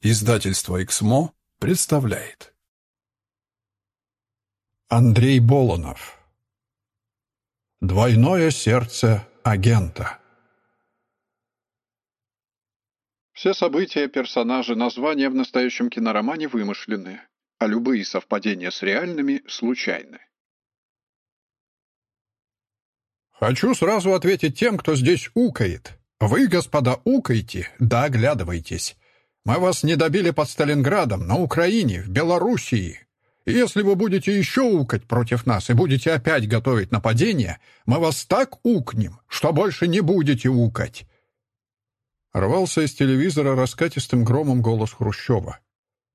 Издательство «Эксмо» представляет. Андрей Болонов. Двойное сердце агента. Все события, персонажи, названия в настоящем киноромане вымышлены, а любые совпадения с реальными случайны. Хочу сразу ответить тем, кто здесь укает. Вы, господа, укаете, да оглядывайтесь. Мы вас не добили под Сталинградом, на Украине, в Белоруссии. И если вы будете еще укать против нас и будете опять готовить нападение, мы вас так укнем, что больше не будете укать. Рвался из телевизора раскатистым громом голос Хрущева.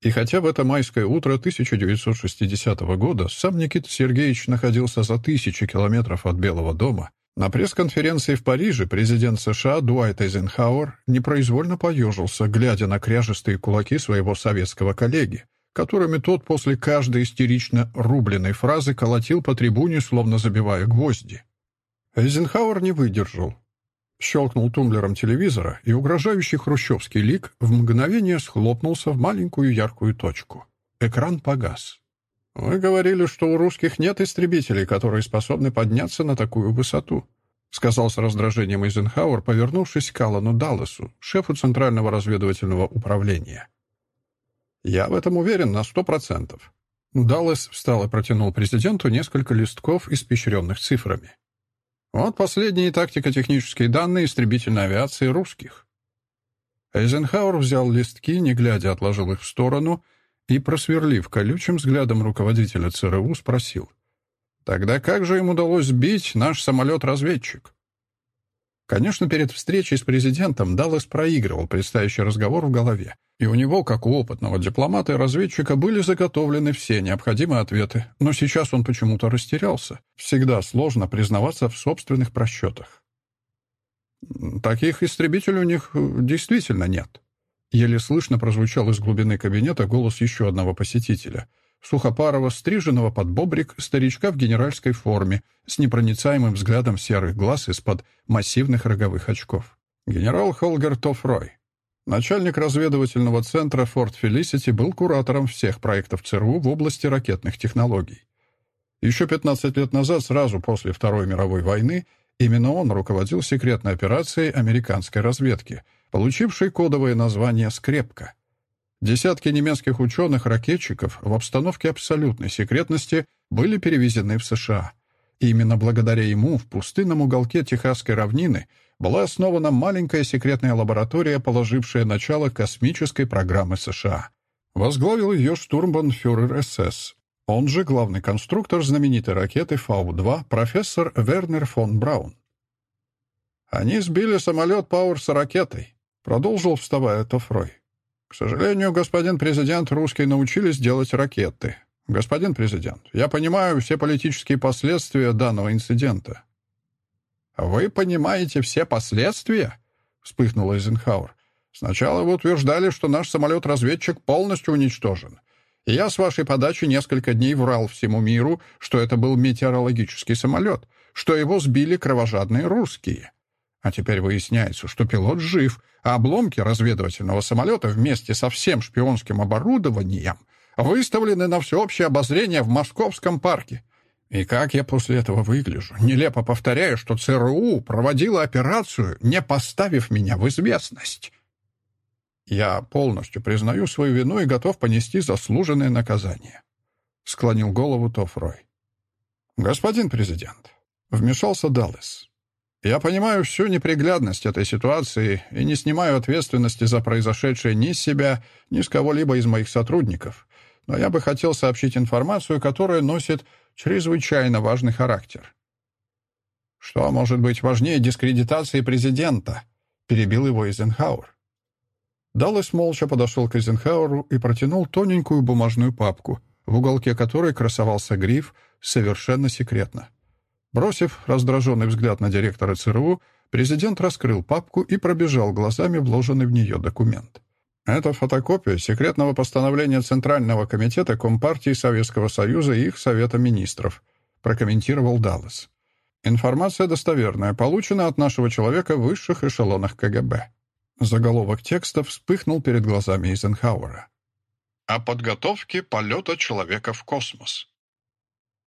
И хотя в это майское утро 1960 года сам Никита Сергеевич находился за тысячи километров от Белого дома, на пресс-конференции в Париже президент США Дуайт Эйзенхауэр непроизвольно поежился, глядя на кряжестые кулаки своего советского коллеги, которыми тот после каждой истерично рубленной фразы колотил по трибуне, словно забивая гвозди. Эйзенхауэр не выдержал. Щелкнул тумблером телевизора, и угрожающий хрущевский лик в мгновение схлопнулся в маленькую яркую точку. Экран погас. «Вы говорили, что у русских нет истребителей, которые способны подняться на такую высоту», сказал с раздражением Эйзенхауэр, повернувшись к Аллану Далласу, шефу Центрального разведывательного управления. «Я в этом уверен на сто процентов». Даллас встал и протянул президенту несколько листков, испещренных цифрами. «Вот последние тактико-технические данные истребительной авиации русских». Эйзенхауэр взял листки, не глядя, отложил их в сторону и, просверлив колючим взглядом руководителя ЦРУ, спросил. «Тогда как же им удалось сбить наш самолет-разведчик?» Конечно, перед встречей с президентом Даллас проигрывал предстоящий разговор в голове, и у него, как у опытного дипломата и разведчика, были заготовлены все необходимые ответы, но сейчас он почему-то растерялся. Всегда сложно признаваться в собственных просчетах. «Таких истребителей у них э, действительно нет», Еле слышно прозвучал из глубины кабинета голос еще одного посетителя. Сухопарого, стриженного под бобрик, старичка в генеральской форме, с непроницаемым взглядом серых глаз из-под массивных роговых очков. Генерал Холгер Тофрой. Начальник разведывательного центра Форт Фелисити был куратором всех проектов ЦРУ в области ракетных технологий. Еще 15 лет назад, сразу после Второй мировой войны, именно он руководил секретной операцией американской разведки — получивший кодовое название «Скрепка». Десятки немецких ученых-ракетчиков в обстановке абсолютной секретности были перевезены в США. И именно благодаря ему в пустынном уголке Техасской равнины была основана маленькая секретная лаборатория, положившая начало космической программы США. Возглавил ее штурмбанфюрер СС, он же главный конструктор знаменитой ракеты Фау-2, профессор Вернер фон Браун. Они сбили самолет Пауэрса ракетой. Продолжил, вставая Тофрой. К сожалению, господин президент, русские научились делать ракеты. Господин президент, я понимаю все политические последствия данного инцидента. Вы понимаете все последствия? Вспыхнул Эйзенхауэр. Сначала вы утверждали, что наш самолет-разведчик полностью уничтожен. И я с вашей подачи несколько дней врал всему миру, что это был метеорологический самолет, что его сбили кровожадные русские. А теперь выясняется, что пилот жив, а обломки разведывательного самолета вместе со всем шпионским оборудованием выставлены на всеобщее обозрение в Московском парке. И как я после этого выгляжу? Нелепо повторяю, что ЦРУ проводила операцию, не поставив меня в известность. Я полностью признаю свою вину и готов понести заслуженное наказание. Склонил голову Тофрой. Господин президент, вмешался Даллес. Я понимаю всю неприглядность этой ситуации и не снимаю ответственности за произошедшее ни с себя, ни с кого-либо из моих сотрудников. Но я бы хотел сообщить информацию, которая носит чрезвычайно важный характер. «Что может быть важнее дискредитации президента?» — перебил его Эйзенхауэр. Даллас молча подошел к Эйзенхауэру и протянул тоненькую бумажную папку, в уголке которой красовался гриф «Совершенно секретно». Бросив раздраженный взгляд на директора ЦРУ, президент раскрыл папку и пробежал глазами вложенный в нее документ. Это фотокопия секретного постановления Центрального комитета Компартии Советского Союза и их Совета министров, прокомментировал Даллас. Информация достоверная, получена от нашего человека в высших эшелонах КГБ. Заголовок текста вспыхнул перед глазами Эйзенхауэра. «О подготовке полета человека в космос».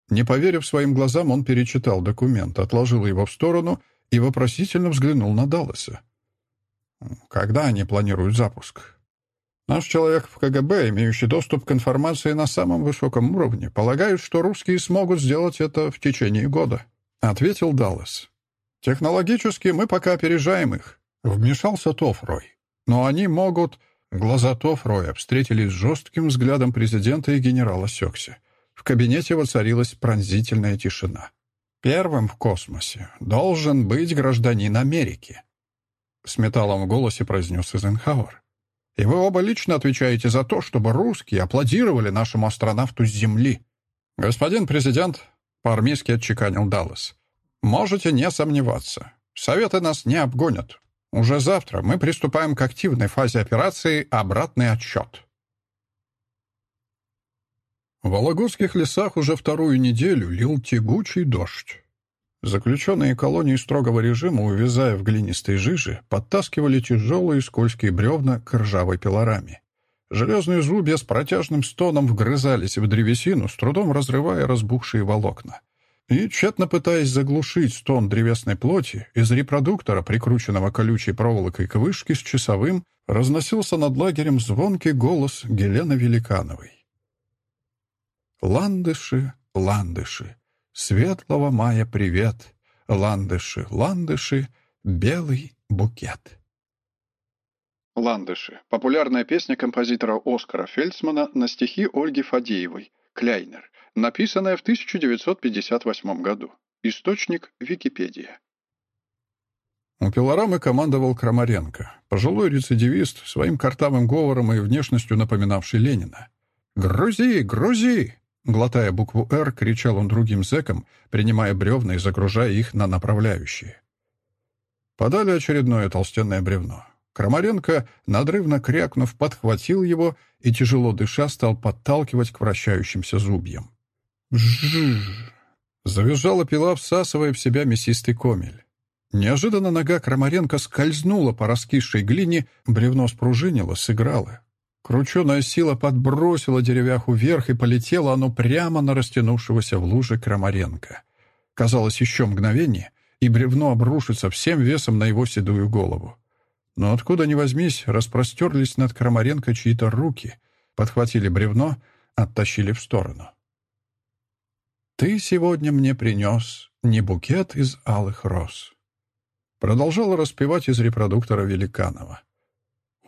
Не поверив своим глазам, он перечитал документ, отложил его в сторону и вопросительно взглянул на Далласа. «Когда они планируют запуск?» «Наш человек в КГБ, имеющий доступ к информации на самом высоком уровне, полагает, что русские смогут сделать это в течение года», — ответил Даллас. «Технологически мы пока опережаем их», — вмешался Тофрой. «Но они могут...» Глаза Тофроя встретились с жестким взглядом президента и генерала Сёкси. Кабинете воцарилась пронзительная тишина. «Первым в космосе должен быть гражданин Америки», — с металлом в голосе произнес Эйзенхауэр. «И вы оба лично отвечаете за то, чтобы русские аплодировали нашему астронавту с Земли». «Господин президент», — по-армейски отчеканил Даллас, — «можете не сомневаться. Советы нас не обгонят. Уже завтра мы приступаем к активной фазе операции «Обратный отсчет». В Вологодских лесах уже вторую неделю лил тягучий дождь. Заключенные колонии строгого режима, увязая в глинистой жиже, подтаскивали тяжелые скользкие бревна к ржавой пилораме. Железные зубья с протяжным стоном вгрызались в древесину, с трудом разрывая разбухшие волокна. И, тщетно пытаясь заглушить стон древесной плоти, из репродуктора, прикрученного колючей проволокой к вышке с часовым, разносился над лагерем звонкий голос Гелены Великановой. Ландыши, ландыши, светлого мая привет, ландыши, ландыши, белый букет. Ландыши. Популярная песня композитора Оскара Фельдсмана на стихи Ольги Фадеевой «Кляйнер», написанная в 1958 году. Источник Википедия. У пилорамы командовал Крамаренко, пожилой рецидивист, своим картавым говором и внешностью напоминавший Ленина. «Грузи! Грузи!» Глотая букву «Р», кричал он другим зэкам, принимая бревна и загружая их на направляющие. Подали очередное толстенное бревно. Крамаренко, надрывно крякнув, подхватил его и, тяжело дыша, стал подталкивать к вращающимся зубьям. «Жжж!» Завизжала пила, всасывая в себя мясистый комель. Неожиданно нога Крамаренко скользнула по раскисшей глине, бревно спружинило, сыграло. Крученая сила подбросила деревяху вверх, и полетело оно прямо на растянувшегося в луже Крамаренко. Казалось, еще мгновение, и бревно обрушится всем весом на его седую голову. Но откуда ни возьмись, распростерлись над Крамаренко чьи-то руки, подхватили бревно, оттащили в сторону. «Ты сегодня мне принес не букет из алых роз», продолжал распевать из репродуктора Великанова.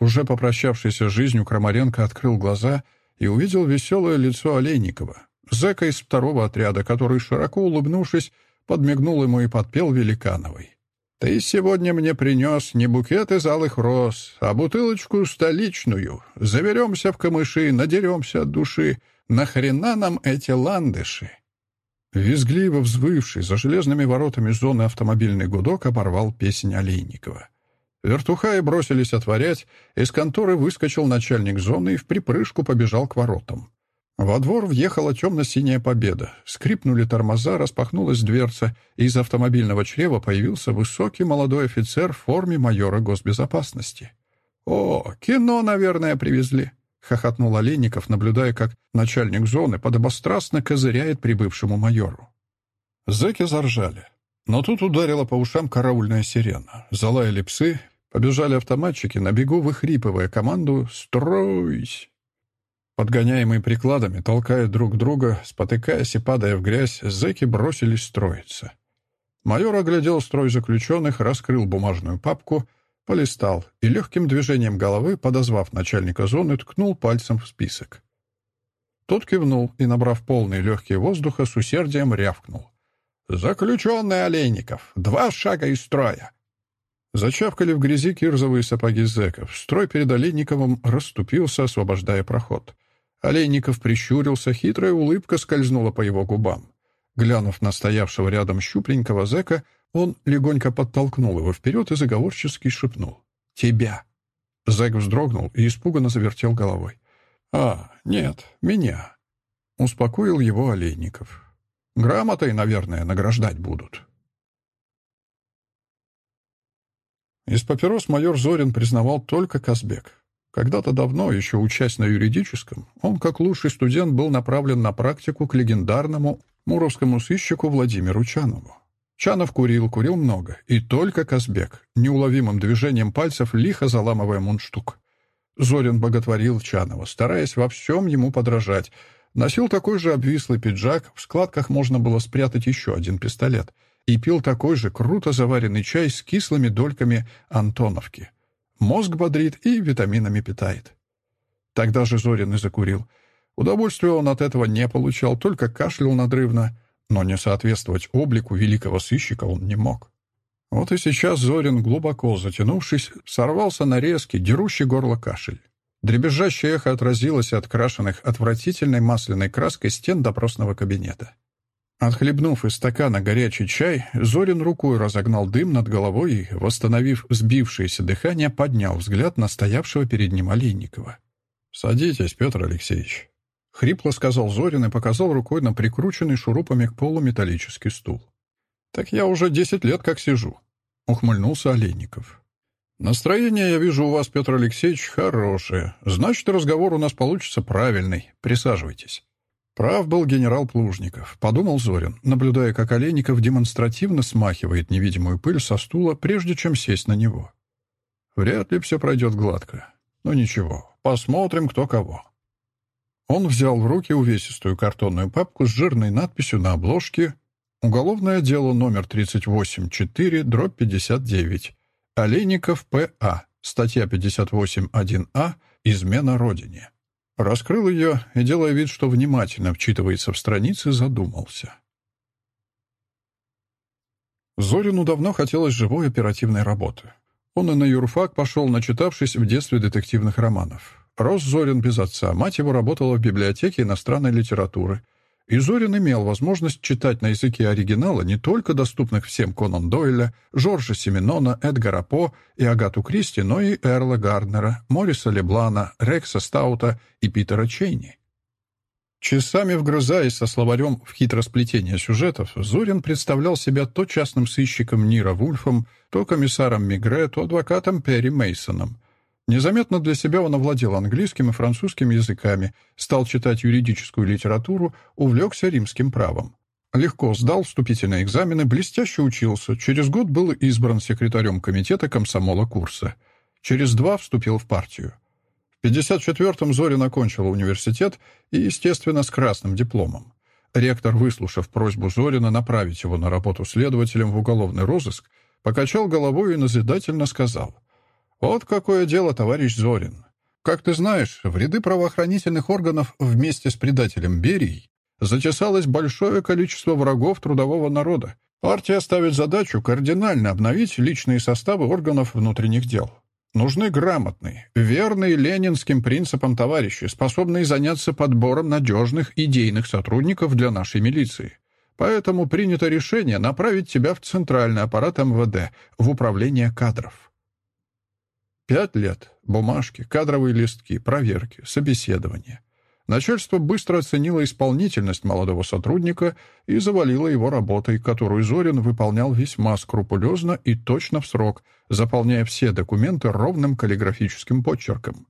Уже попрощавшийся с жизнью Крамаренко открыл глаза и увидел веселое лицо Олейникова, зэка из второго отряда, который, широко улыбнувшись, подмигнул ему и подпел Великановой. «Ты сегодня мне принес не букет из алых роз, а бутылочку столичную. Заберемся в камыши, надеремся от души. Нахрена нам эти ландыши?» Визгливо взвывший за железными воротами зоны автомобильный гудок оборвал песнь Олейникова. Вертухаи бросились отворять, из конторы выскочил начальник зоны и в припрыжку побежал к воротам. Во двор въехала темно-синяя победа. Скрипнули тормоза, распахнулась дверца, и из автомобильного чрева появился высокий молодой офицер в форме майора госбезопасности. «О, кино, наверное, привезли», — хохотнул Олейников, наблюдая, как начальник зоны подобострастно козыряет прибывшему майору. Зэки заржали. Но тут ударила по ушам караульная сирена. Залаяли псы, побежали автоматчики, на бегу выхрипывая команду «Стройсь!». Подгоняемые прикладами, толкая друг друга, спотыкаясь и падая в грязь, зэки бросились строиться. Майор оглядел строй заключенных, раскрыл бумажную папку, полистал и легким движением головы, подозвав начальника зоны, ткнул пальцем в список. Тот кивнул и, набрав полные легкие воздуха, с усердием рявкнул. «Заключенный Олейников! Два шага из строя!» Зачавкали в грязи кирзовые сапоги зэков. Строй перед Олейниковым расступился, освобождая проход. Олейников прищурился, хитрая улыбка скользнула по его губам. Глянув на стоявшего рядом щупленького зэка, он легонько подтолкнул его вперед и заговорчески шепнул. «Тебя!» Зэк вздрогнул и испуганно завертел головой. «А, нет, меня!» Успокоил его Олейников. Грамотой, наверное, награждать будут. Из папирос майор Зорин признавал только Казбек. Когда-то давно, еще учась на юридическом, он, как лучший студент, был направлен на практику к легендарному муровскому сыщику Владимиру Чанову. Чанов курил, курил много, и только Казбек, неуловимым движением пальцев лихо заламывая мундштук. Зорин боготворил Чанова, стараясь во всем ему подражать. Носил такой же обвислый пиджак, в складках можно было спрятать еще один пистолет, и пил такой же круто заваренный чай с кислыми дольками Антоновки. Мозг бодрит и витаминами питает. Тогда же Зорин и закурил. Удовольствия он от этого не получал, только кашлял надрывно, но не соответствовать облику великого сыщика он не мог. Вот и сейчас Зорин, глубоко затянувшись, сорвался на резкий, дерущий горло кашель. Дребезжащее эхо отразилось от крашенных отвратительной масляной краской стен допросного кабинета. Отхлебнув из стакана горячий чай, Зорин рукой разогнал дым над головой и, восстановив сбившееся дыхание, поднял взгляд на стоявшего перед ним Олейникова. «Садитесь, Петр Алексеевич», — хрипло сказал Зорин и показал рукой на прикрученный шурупами к полу металлический стул. «Так я уже десять лет как сижу», — ухмыльнулся Олейников. «Настроение, я вижу, у вас, Петр Алексеевич, хорошее. Значит, разговор у нас получится правильный. Присаживайтесь». Прав был генерал Плужников, подумал Зорин, наблюдая, как Олейников демонстративно смахивает невидимую пыль со стула, прежде чем сесть на него. Вряд ли все пройдет гладко. Но ничего, посмотрим, кто кого. Он взял в руки увесистую картонную папку с жирной надписью на обложке «Уголовное дело номер 38.4, дробь 59. Олейников П.А. Статья 58.1а «Измена Родине». Раскрыл ее и, делая вид, что внимательно вчитывается в страницы, задумался. Зорину давно хотелось живой оперативной работы. Он и на юрфак пошел, начитавшись в детстве детективных романов. Рос Зорин без отца, мать его работала в библиотеке иностранной литературы — и Зорин имел возможность читать на языке оригинала не только доступных всем Конан Дойля, Жоржа Семенона, Эдгара По и Агату Кристи, но и Эрла Гарднера, Мориса Леблана, Рекса Стаута и Питера Чейни. Часами вгрызаясь со словарем в хитросплетение сюжетов, Зорин представлял себя то частным сыщиком Нира Вульфом, то комиссаром Мигре, то адвокатом Перри Мейсоном — Незаметно для себя он овладел английским и французским языками, стал читать юридическую литературу, увлекся римским правом. Легко сдал вступительные экзамены, блестяще учился, через год был избран секретарем комитета комсомола курса. Через два вступил в партию. В 54-м Зорин окончил университет и, естественно, с красным дипломом. Ректор, выслушав просьбу Зорина направить его на работу следователем в уголовный розыск, покачал головой и назидательно сказал — вот какое дело, товарищ Зорин. Как ты знаешь, в ряды правоохранительных органов вместе с предателем Берией зачесалось большое количество врагов трудового народа. Партия ставит задачу кардинально обновить личные составы органов внутренних дел. Нужны грамотные, верные ленинским принципам товарищи, способные заняться подбором надежных идейных сотрудников для нашей милиции. Поэтому принято решение направить тебя в центральный аппарат МВД, в управление кадров. Пять лет. Бумажки, кадровые листки, проверки, собеседования. Начальство быстро оценило исполнительность молодого сотрудника и завалило его работой, которую Зорин выполнял весьма скрупулезно и точно в срок, заполняя все документы ровным каллиграфическим почерком.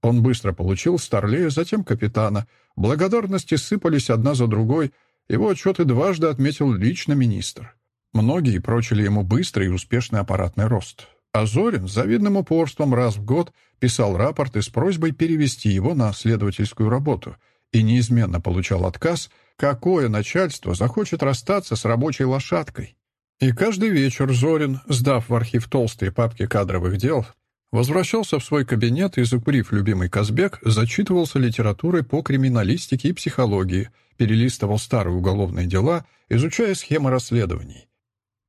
Он быстро получил старлея, затем капитана. Благодарности сыпались одна за другой. Его отчеты дважды отметил лично министр. Многие прочили ему быстрый и успешный аппаратный рост. А Зорин с завидным упорством раз в год писал рапорты с просьбой перевести его на следовательскую работу и неизменно получал отказ, какое начальство захочет расстаться с рабочей лошадкой. И каждый вечер Зорин, сдав в архив толстые папки кадровых дел, возвращался в свой кабинет и, закурив любимый Казбек, зачитывался литературой по криминалистике и психологии, перелистывал старые уголовные дела, изучая схемы расследований.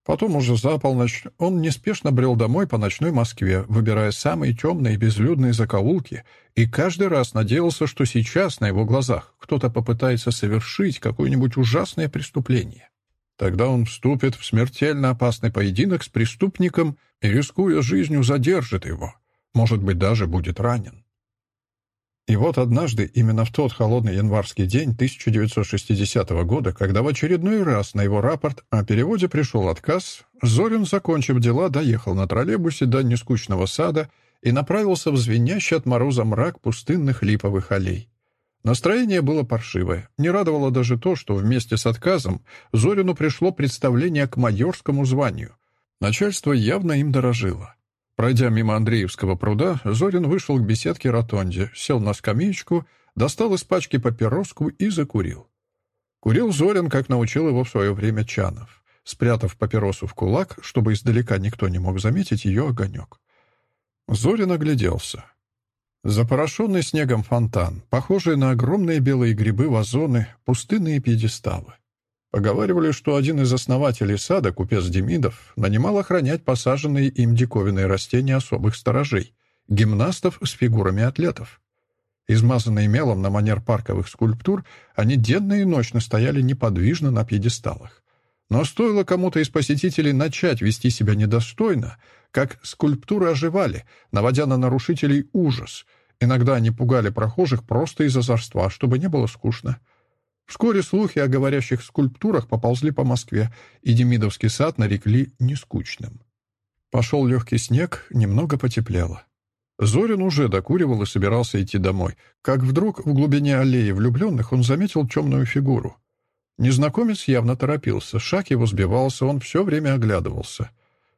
Потом уже за полночь он неспешно брел домой по ночной Москве, выбирая самые темные и безлюдные закоулки, и каждый раз надеялся, что сейчас на его глазах кто-то попытается совершить какое-нибудь ужасное преступление. Тогда он вступит в смертельно опасный поединок с преступником и, рискуя жизнью, задержит его. Может быть, даже будет ранен. И вот однажды, именно в тот холодный январский день 1960 года, когда в очередной раз на его рапорт о переводе пришел отказ, Зорин, закончив дела, доехал на троллейбусе до нескучного сада и направился в звенящий от мороза мрак пустынных липовых аллей. Настроение было паршивое. Не радовало даже то, что вместе с отказом Зорину пришло представление к майорскому званию. Начальство явно им дорожило. Пройдя мимо Андреевского пруда, Зорин вышел к беседке Ротонде, сел на скамеечку, достал из пачки папироску и закурил. Курил Зорин, как научил его в свое время Чанов, спрятав папиросу в кулак, чтобы издалека никто не мог заметить ее огонек. Зорин огляделся. Запорошенный снегом фонтан, похожий на огромные белые грибы вазоны, пустынные пьедесталы. Поговаривали, что один из основателей сада, купец Демидов, нанимал охранять посаженные им диковинные растения особых сторожей, гимнастов с фигурами атлетов. Измазанные мелом на манер парковых скульптур, они денно и ночно стояли неподвижно на пьедесталах. Но стоило кому-то из посетителей начать вести себя недостойно, как скульптуры оживали, наводя на нарушителей ужас. Иногда они пугали прохожих просто из озорства, чтобы не было скучно. Вскоре слухи о говорящих скульптурах поползли по Москве, и Демидовский сад нарекли нескучным. Пошел легкий снег, немного потеплело. Зорин уже докуривал и собирался идти домой, как вдруг в глубине аллеи влюбленных он заметил темную фигуру. Незнакомец явно торопился, шаг его сбивался, он все время оглядывался.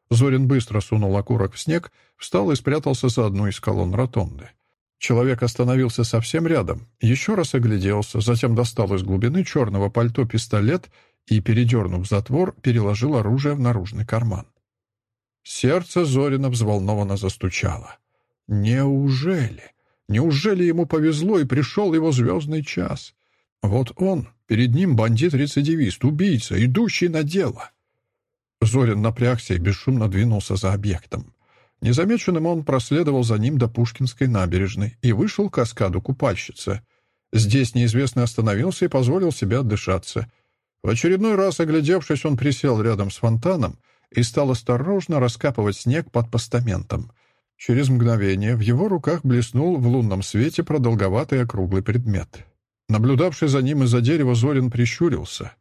Зорин быстро сунул окурок в снег, встал и спрятался за одну из колонн ротонды. Человек остановился совсем рядом, еще раз огляделся, затем достал из глубины черного пальто пистолет и, передернув затвор, переложил оружие в наружный карман. Сердце Зорина взволнованно застучало. Неужели? Неужели ему повезло и пришел его звездный час? Вот он, перед ним бандит-рецидивист, убийца, идущий на дело. Зорин напрягся и бесшумно двинулся за объектом. Незамеченным он проследовал за ним до Пушкинской набережной и вышел к каскаду купальщицы. Здесь неизвестный остановился и позволил себе отдышаться. В очередной раз, оглядевшись, он присел рядом с фонтаном и стал осторожно раскапывать снег под постаментом. Через мгновение в его руках блеснул в лунном свете продолговатый округлый предмет. Наблюдавший за ним из-за дерева Зорин прищурился.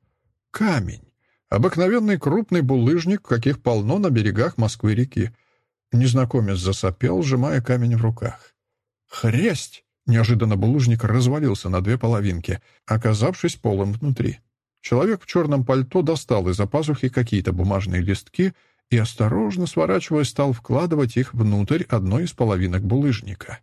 Камень. Обыкновенный крупный булыжник, каких полно на берегах Москвы-реки. Незнакомец засопел, сжимая камень в руках. «Хресть!» Неожиданно булыжник развалился на две половинки, оказавшись полым внутри. Человек в черном пальто достал из-за пазухи какие-то бумажные листки и, осторожно сворачивая, стал вкладывать их внутрь одной из половинок булыжника.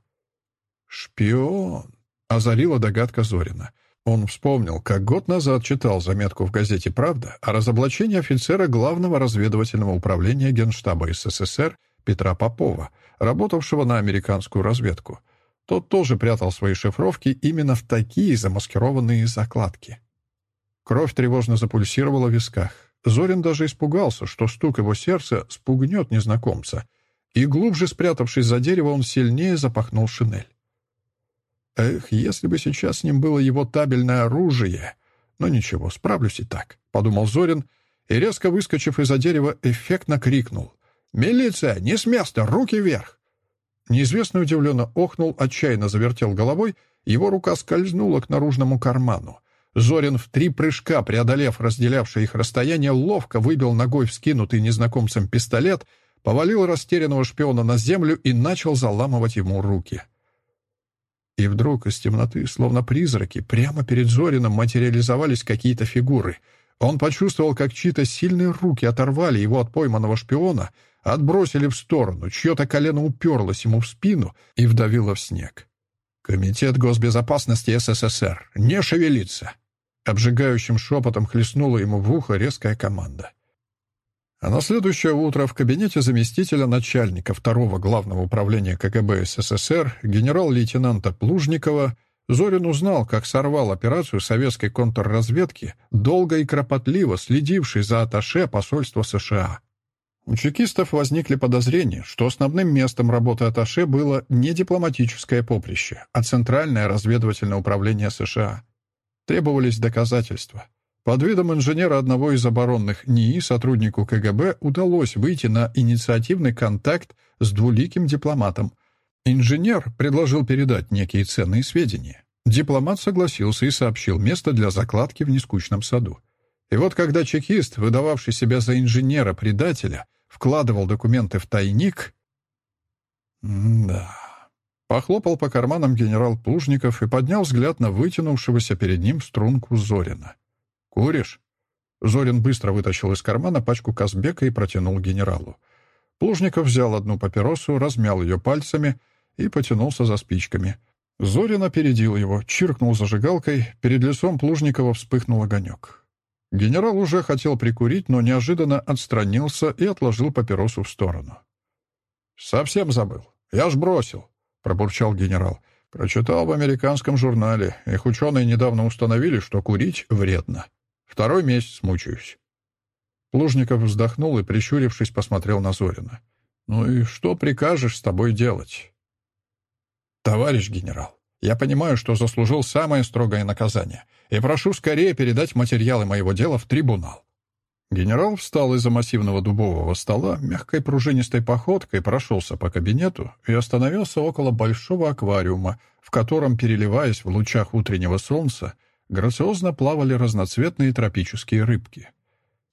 «Шпион!» — озарила догадка Зорина. Он вспомнил, как год назад читал заметку в газете «Правда» о разоблачении офицера Главного разведывательного управления Генштаба СССР Петра Попова, работавшего на американскую разведку. Тот тоже прятал свои шифровки именно в такие замаскированные закладки. Кровь тревожно запульсировала в висках. Зорин даже испугался, что стук его сердца спугнет незнакомца, и, глубже спрятавшись за дерево, он сильнее запахнул шинель. Эх, если бы сейчас с ним было его табельное оружие! Но ничего, справлюсь и так, — подумал Зорин, и, резко выскочив из-за дерева, эффектно крикнул. «Милиция! Не с места! Руки вверх!» Неизвестный удивленно охнул, отчаянно завертел головой, его рука скользнула к наружному карману. Зорин в три прыжка, преодолев разделявшее их расстояние, ловко выбил ногой вскинутый незнакомцем пистолет, повалил растерянного шпиона на землю и начал заламывать ему руки. И вдруг из темноты, словно призраки, прямо перед Зорином материализовались какие-то фигуры. Он почувствовал, как чьи-то сильные руки оторвали его от пойманного шпиона — отбросили в сторону, чье-то колено уперлось ему в спину и вдавило в снег. «Комитет госбезопасности СССР! Не шевелиться!» Обжигающим шепотом хлестнула ему в ухо резкая команда. А на следующее утро в кабинете заместителя начальника второго главного управления КГБ СССР генерал-лейтенанта Плужникова Зорин узнал, как сорвал операцию советской контрразведки, долго и кропотливо следивший за аташе посольства США. У чекистов возникли подозрения, что основным местом работы Аташе было не дипломатическое поприще, а Центральное разведывательное управление США. Требовались доказательства. Под видом инженера одного из оборонных НИИ сотруднику КГБ удалось выйти на инициативный контакт с двуликим дипломатом. Инженер предложил передать некие ценные сведения. Дипломат согласился и сообщил место для закладки в нескучном саду. И вот когда чекист, выдававший себя за инженера-предателя, вкладывал документы в тайник... да... Похлопал по карманам генерал Плужников и поднял взгляд на вытянувшегося перед ним струнку Зорина. «Куришь?» Зорин быстро вытащил из кармана пачку Казбека и протянул генералу. Плужников взял одну папиросу, размял ее пальцами и потянулся за спичками. Зорин опередил его, чиркнул зажигалкой, перед лицом Плужникова вспыхнул огонек. Генерал уже хотел прикурить, но неожиданно отстранился и отложил папиросу в сторону. «Совсем забыл. Я ж бросил», — пробурчал генерал. «Прочитал в американском журнале. Их ученые недавно установили, что курить вредно. Второй месяц мучаюсь». Плужников вздохнул и, прищурившись, посмотрел на Зорина. «Ну и что прикажешь с тобой делать?» «Товарищ генерал, я понимаю, что заслужил самое строгое наказание, и прошу скорее передать материалы моего дела в трибунал». Генерал встал из-за массивного дубового стола, мягкой пружинистой походкой прошелся по кабинету и остановился около большого аквариума, в котором, переливаясь в лучах утреннего солнца, грациозно плавали разноцветные тропические рыбки.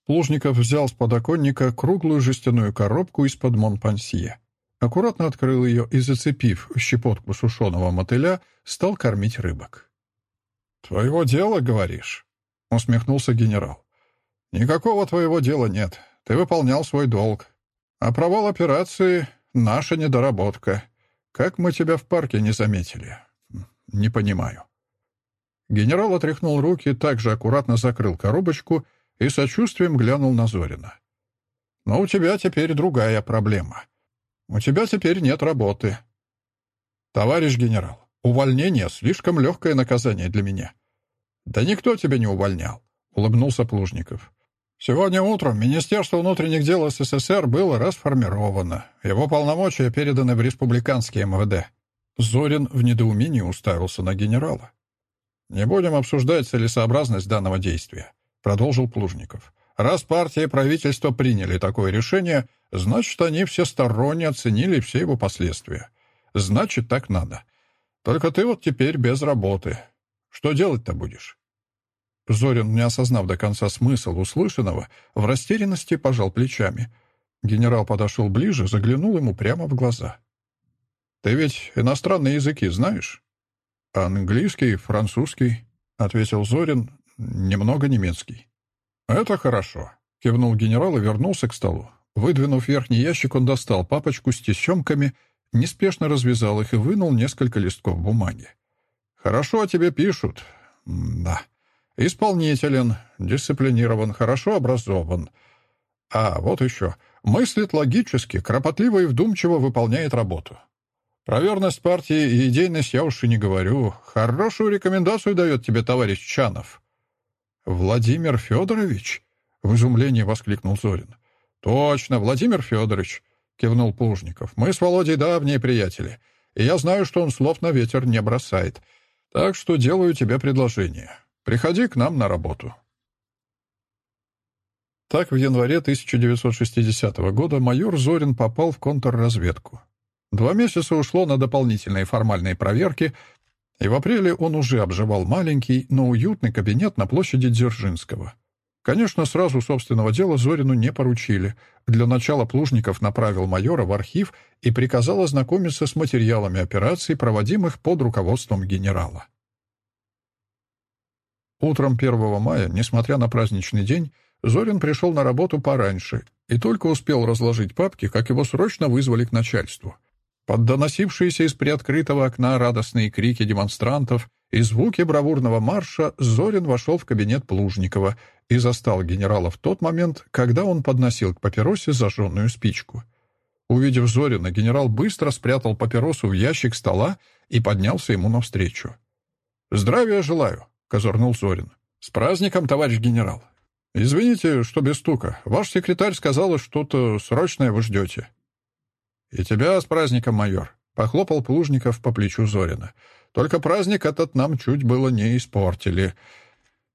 Плужников взял с подоконника круглую жестяную коробку из-под Монпансье. Аккуратно открыл ее и, зацепив щепотку сушеного мотыля, стал кормить рыбок. «Твоего дела, говоришь?» — усмехнулся генерал. «Никакого твоего дела нет. Ты выполнял свой долг. А провал операции — наша недоработка. Как мы тебя в парке не заметили? Не понимаю». Генерал отряхнул руки, также аккуратно закрыл коробочку и сочувствием глянул на Зорина. «Но у тебя теперь другая проблема. У тебя теперь нет работы. Товарищ генерал, увольнение — слишком легкое наказание для меня. Да никто тебя не увольнял, — улыбнулся Плужников. Сегодня утром Министерство внутренних дел СССР было расформировано. Его полномочия переданы в республиканский МВД. Зорин в недоумении уставился на генерала. «Не будем обсуждать целесообразность данного действия», — продолжил Плужников. «Раз партия и правительство приняли такое решение, Значит, они всесторонне оценили все его последствия. Значит, так надо. Только ты вот теперь без работы. Что делать-то будешь?» Зорин, не осознав до конца смысл услышанного, в растерянности пожал плечами. Генерал подошел ближе, заглянул ему прямо в глаза. «Ты ведь иностранные языки знаешь?» «Английский, французский», — ответил Зорин, — «немного немецкий». «Это хорошо», — кивнул генерал и вернулся к столу. Выдвинув верхний ящик, он достал папочку с тесемками, неспешно развязал их и вынул несколько листков бумаги. «Хорошо о тебе пишут. да. Исполнителен, дисциплинирован, хорошо образован. А, вот еще. Мыслит логически, кропотливо и вдумчиво выполняет работу. Про верность партии и идейность я уж и не говорю. Хорошую рекомендацию дает тебе товарищ Чанов». «Владимир Федорович?» — в изумлении воскликнул Зорин. «Точно, Владимир Федорович», — кивнул Плужников. «Мы с Володей давние приятели, и я знаю, что он слов на ветер не бросает. Так что делаю тебе предложение. Приходи к нам на работу». Так в январе 1960 года майор Зорин попал в контрразведку. Два месяца ушло на дополнительные формальные проверки, и в апреле он уже обживал маленький, но уютный кабинет на площади Дзержинского. Конечно, сразу собственного дела Зорину не поручили. Для начала Плужников направил майора в архив и приказал ознакомиться с материалами операций, проводимых под руководством генерала. Утром 1 мая, несмотря на праздничный день, Зорин пришел на работу пораньше и только успел разложить папки, как его срочно вызвали к начальству. Под доносившиеся из приоткрытого окна радостные крики демонстрантов и звуки бравурного марша Зорин вошел в кабинет Плужникова и застал генерала в тот момент, когда он подносил к папиросе зажженную спичку. Увидев Зорина, генерал быстро спрятал папиросу в ящик стола и поднялся ему навстречу. «Здравия желаю», — козырнул Зорин. «С праздником, товарищ генерал. Извините, что без стука. Ваш секретарь сказала, что-то срочное вы ждете». «И тебя с праздником, майор», — похлопал Плужников по плечу Зорина. «Только праздник этот нам чуть было не испортили.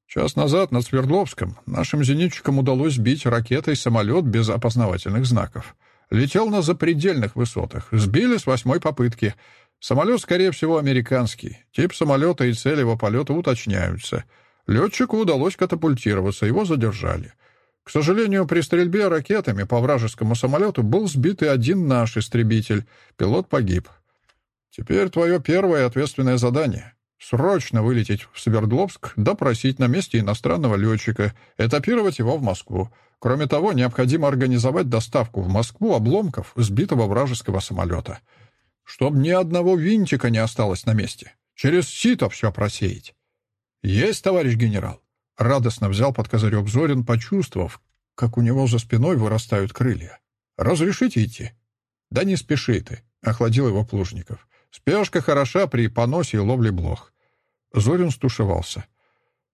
Час назад над Свердловском нашим зенитчикам удалось сбить ракетой самолет без опознавательных знаков. Летел на запредельных высотах. Сбили с восьмой попытки. Самолет, скорее всего, американский. Тип самолета и цель его полета уточняются. Летчику удалось катапультироваться, его задержали. К сожалению, при стрельбе ракетами по вражескому самолету был сбит и один наш истребитель. Пилот погиб. Теперь твое первое ответственное задание — срочно вылететь в Свердловск, допросить на месте иностранного летчика, этапировать его в Москву. Кроме того, необходимо организовать доставку в Москву обломков сбитого вражеского самолета. Чтобы ни одного винтика не осталось на месте. Через сито все просеять. «Есть, товарищ генерал!» Радостно взял под козырек Зорин, почувствовав, как у него за спиной вырастают крылья. «Разрешите идти?» «Да не спеши ты», — охладил его Плужников. «Спешка хороша при поносе и ловле блох». Зорин стушевался.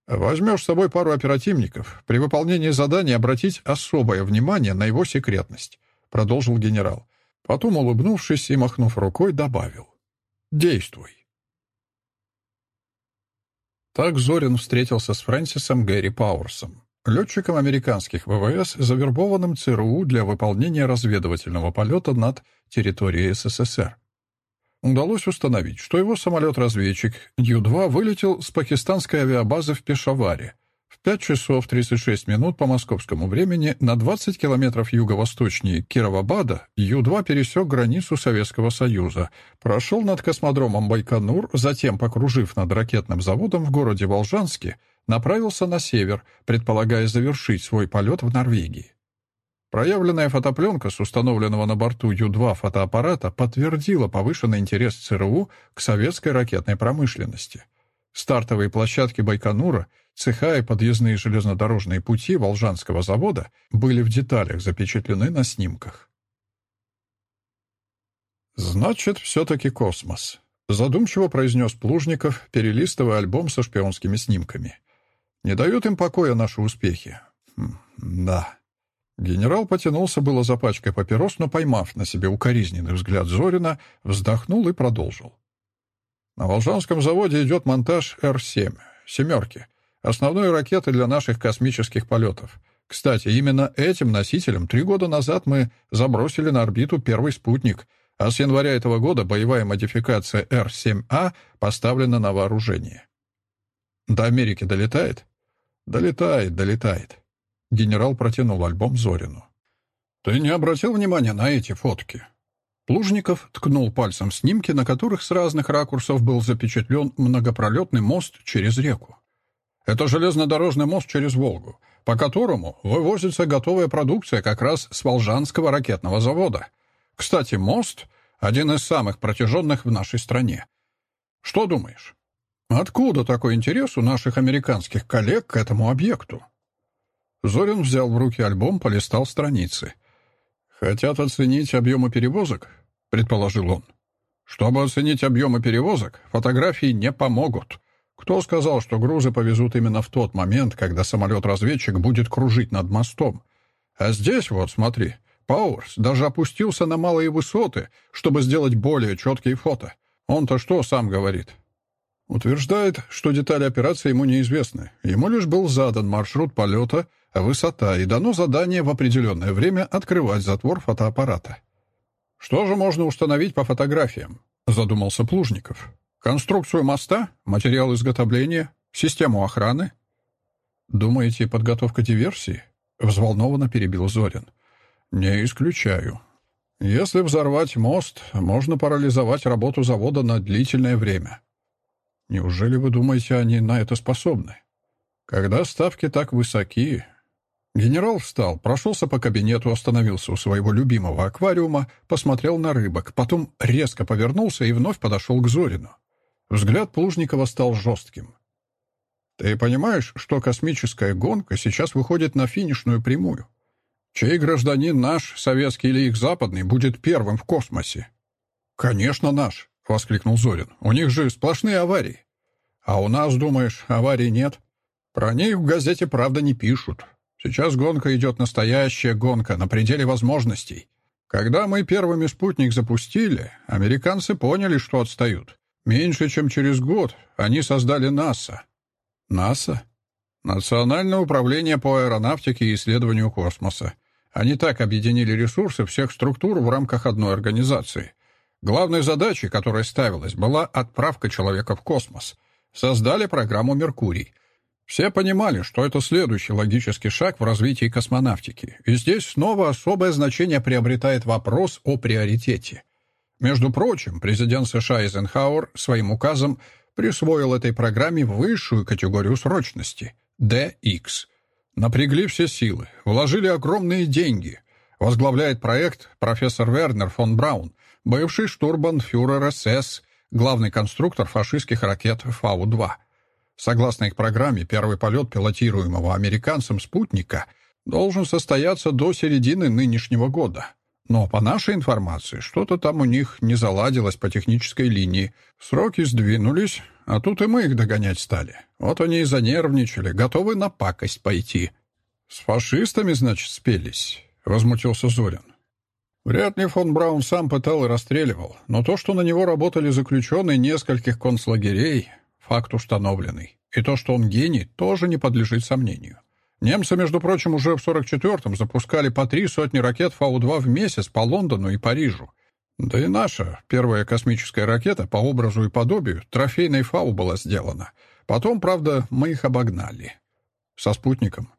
Возьмешь с собой пару оперативников. При выполнении задания обратить особое внимание на его секретность», — продолжил генерал. Потом, улыбнувшись и махнув рукой, добавил. «Действуй». Так Зорин встретился с Фрэнсисом Гэри Пауэрсом, летчиком американских ВВС, завербованным ЦРУ для выполнения разведывательного полета над территорией СССР удалось установить, что его самолет-разведчик Ю-2 вылетел с пакистанской авиабазы в Пешаваре в 5 часов 36 минут по московскому времени на 20 километров юго-восточнее Кировабада Ю-2 пересек границу Советского Союза, прошел над космодромом Байконур, затем, покружив над ракетным заводом в городе Волжанске, направился на север, предполагая завершить свой полет в Норвегии. Проявленная фотопленка с установленного на борту Ю-2 фотоаппарата подтвердила повышенный интерес ЦРУ к советской ракетной промышленности. Стартовые площадки Байконура, цеха и подъездные железнодорожные пути Волжанского завода были в деталях запечатлены на снимках. «Значит, все-таки космос», — задумчиво произнес Плужников, перелистывая альбом со шпионскими снимками. «Не дают им покоя наши успехи». Хм, «Да». Генерал потянулся было за пачкой папирос, но, поймав на себе укоризненный взгляд Зорина, вздохнул и продолжил. На Волжанском заводе идет монтаж Р-7, «семерки», основной ракеты для наших космических полетов. Кстати, именно этим носителем три года назад мы забросили на орбиту первый спутник, а с января этого года боевая модификация Р-7А поставлена на вооружение. До Америки долетает? Долетает, долетает. Генерал протянул альбом Зорину. «Ты не обратил внимания на эти фотки?» Плужников ткнул пальцем снимки, на которых с разных ракурсов был запечатлен многопролетный мост через реку. Это железнодорожный мост через Волгу, по которому вывозится готовая продукция как раз с Волжанского ракетного завода. Кстати, мост — один из самых протяженных в нашей стране. Что думаешь? Откуда такой интерес у наших американских коллег к этому объекту? Зорин взял в руки альбом, полистал страницы. «Хотят оценить объемы перевозок?» — предположил он. «Чтобы оценить объемы перевозок, фотографии не помогут. Кто сказал, что грузы повезут именно в тот момент, когда самолет-разведчик будет кружить над мостом? А здесь вот, смотри, Пауэрс даже опустился на малые высоты, чтобы сделать более четкие фото. Он-то что сам говорит? Утверждает, что детали операции ему неизвестны. Ему лишь был задан маршрут полета — высота и дано задание в определенное время открывать затвор фотоаппарата. «Что же можно установить по фотографиям?» — задумался Плужников. «Конструкцию моста? Материал изготовления? Систему охраны?» «Думаете, подготовка диверсии?» — взволнованно перебил Зорин. «Не исключаю. Если взорвать мост, можно парализовать работу завода на длительное время. Неужели вы думаете, они на это способны? Когда ставки так высоки, Генерал встал, прошелся по кабинету, остановился у своего любимого аквариума, посмотрел на рыбок, потом резко повернулся и вновь подошел к Зорину. Взгляд Плужникова стал жестким. «Ты понимаешь, что космическая гонка сейчас выходит на финишную прямую? Чей гражданин наш, советский или их западный, будет первым в космосе?» «Конечно наш», — воскликнул Зорин. «У них же сплошные аварии». «А у нас, думаешь, аварий нет?» «Про них в газете «Правда» не пишут. Сейчас гонка идет настоящая гонка на пределе возможностей. Когда мы первыми спутник запустили, американцы поняли, что отстают. Меньше чем через год они создали НАСА. НАСА? Национальное управление по аэронавтике и исследованию космоса. Они так объединили ресурсы всех структур в рамках одной организации. Главной задачей, которая ставилась, была отправка человека в космос. Создали программу «Меркурий». Все понимали, что это следующий логический шаг в развитии космонавтики. И здесь снова особое значение приобретает вопрос о приоритете. Между прочим, президент США Эйзенхауэр своим указом присвоил этой программе высшую категорию срочности – DX. Напрягли все силы, вложили огромные деньги. Возглавляет проект профессор Вернер фон Браун, бывший штурбанфюрер СС, главный конструктор фашистских ракет Фау-2. Согласно их программе, первый полет пилотируемого американцем спутника должен состояться до середины нынешнего года. Но по нашей информации, что-то там у них не заладилось по технической линии. Сроки сдвинулись, а тут и мы их догонять стали. Вот они и занервничали, готовы на пакость пойти. «С фашистами, значит, спелись?» — возмутился Зорин. Вряд ли фон Браун сам пытал и расстреливал, но то, что на него работали заключенные нескольких концлагерей, факт установленный. И то, что он гений, тоже не подлежит сомнению. Немцы, между прочим, уже в 44-м запускали по три сотни ракет Фау-2 в месяц по Лондону и Парижу. Да и наша первая космическая ракета по образу и подобию трофейной Фау была сделана. Потом, правда, мы их обогнали. Со спутником?